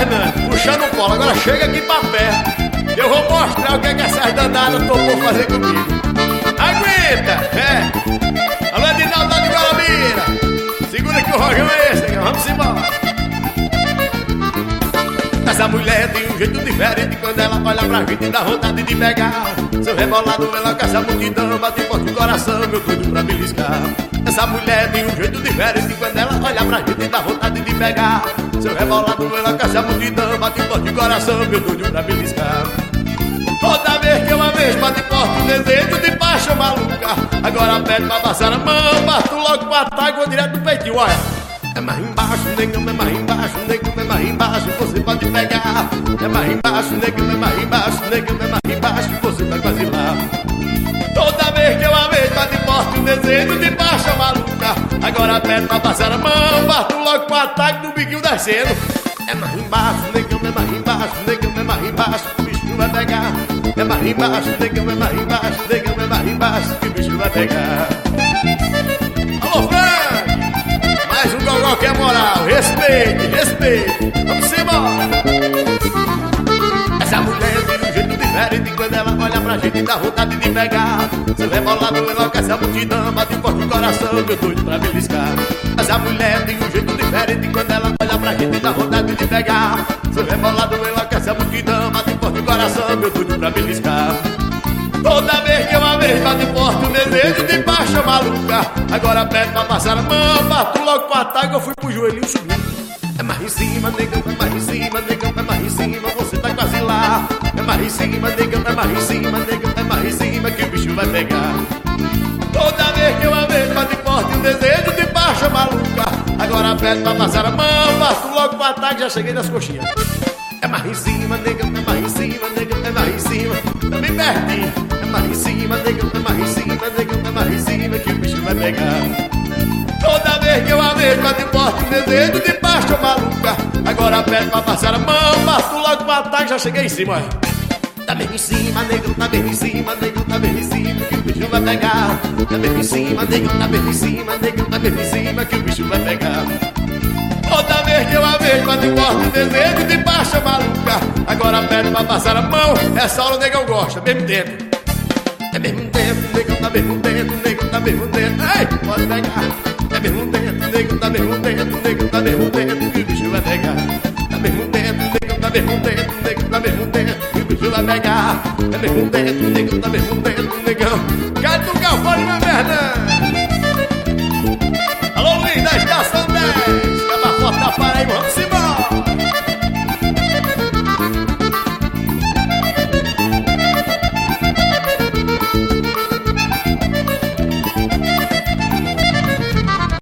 Fernando, puxando o colo, agora chega aqui pra perto. Eu vou mostrar o que, é que essas danadas topou fazer comigo. Aguenta! É! Alô, Edinaldo de Guarabira! Segura que o rojão é esse, vamos embora! Essa mulher tem um jeito diferente Quando ela olha pra gente dá vontade de pegar Seu rebolado com essa multidão Bate forte o coração, meu tudo pra beliscar Essa mulher tem um jeito diferente Quando ela olha pra gente dá vontade de pegar Seu rebolado com essa multidão Bate forte o coração, meu tudo pra beliscar Toda vez que uma vez bate forte o desejo de paixão maluca Agora pede pra passar a mão Parto logo pra trás, vou direto do peitinho, olha é mais embaixo, negão, é mais embaixo, negão, é mais embaixo, você pode pegar. É mais embaixo, negão, é mais embaixo, negão, é mais embaixo, você vai lá. Toda vez que eu a vejo, bate forte um desejo de baixa maluca. Agora pede pra passar a mão, parto logo pro ataque do biquinho descendo. É mais embaixo, negão, é mais embaixo, negão, é mais embaixo, o bicho vai pegar. É mais embaixo, negão, é mais embaixo, negão, é mais embaixo, que o bicho vai pegar. Alô, Frank! Mais um gogó que é moral. Respeite, respeite. Vamos pra gente, dá vontade de pegar. Seu rebolado enlouquece a multidão. Bate forte o coração, meu doido pra beliscar. Essa mulher tem um jeito diferente. Quando ela olha pra gente, dá vontade de pegar. Seu rebolado enlouquece a multidão. Bate forte o coração, meu doido pra beliscar. Toda vez que uma vez bate forte o desejo de baixa maluca Agora pede pra passar a mão, parto logo pro ataque Eu fui pro joelhinho subindo É mais em cima, negão, é mais em cima, negão, é mais em cima cima, negão, é mais em cima, negão, é mais em cima Que o bicho vai pegar Toda vez que uma vez bate forte o desejo de baixa maluca Agora pede pra passar a mão, parto logo pro ataque Já cheguei nas coxinhas É mais em cima, negão, é mais em cima, negão, é mais em cima Também pertinho mais em cima, negão, é mais em cima, negão, é mais em cima que o bicho vai pegar. Toda vez que eu a vejo, bate forte o desejo de paixão maluca. Agora pede pra passar a mão, passo logo pra trás, já cheguei em cima. Tá bem em cima, negão, tá bem em cima, negão, tá bem em cima que o bicho vai pegar. Tá bem em cima, negão, tá bem em cima, negão, tá bem em cima que o bicho vai pegar. Toda vez que eu a vejo, bate forte desejo de paixão maluca. Agora pede pra passar a mão, essa hora o negão gosta, mesmo tempo. É mesmo tempo, negão tá mesmo tempo, negão tá mesmo tempo. Ei, pode pegar. É mesmo tempo, negão tá mesmo tempo, negão tá mesmo tempo que o bicho vai pegar. Tá mesmo tempo, negão tá mesmo tempo, negão tá mesmo tempo vai pegar. É mesmo tempo, negão tá mesmo tempo, negão. Gato Galvão, meu Fernando. Alô, Luiz da Estação 10. Caba Forte da Paraíba, vamos embora.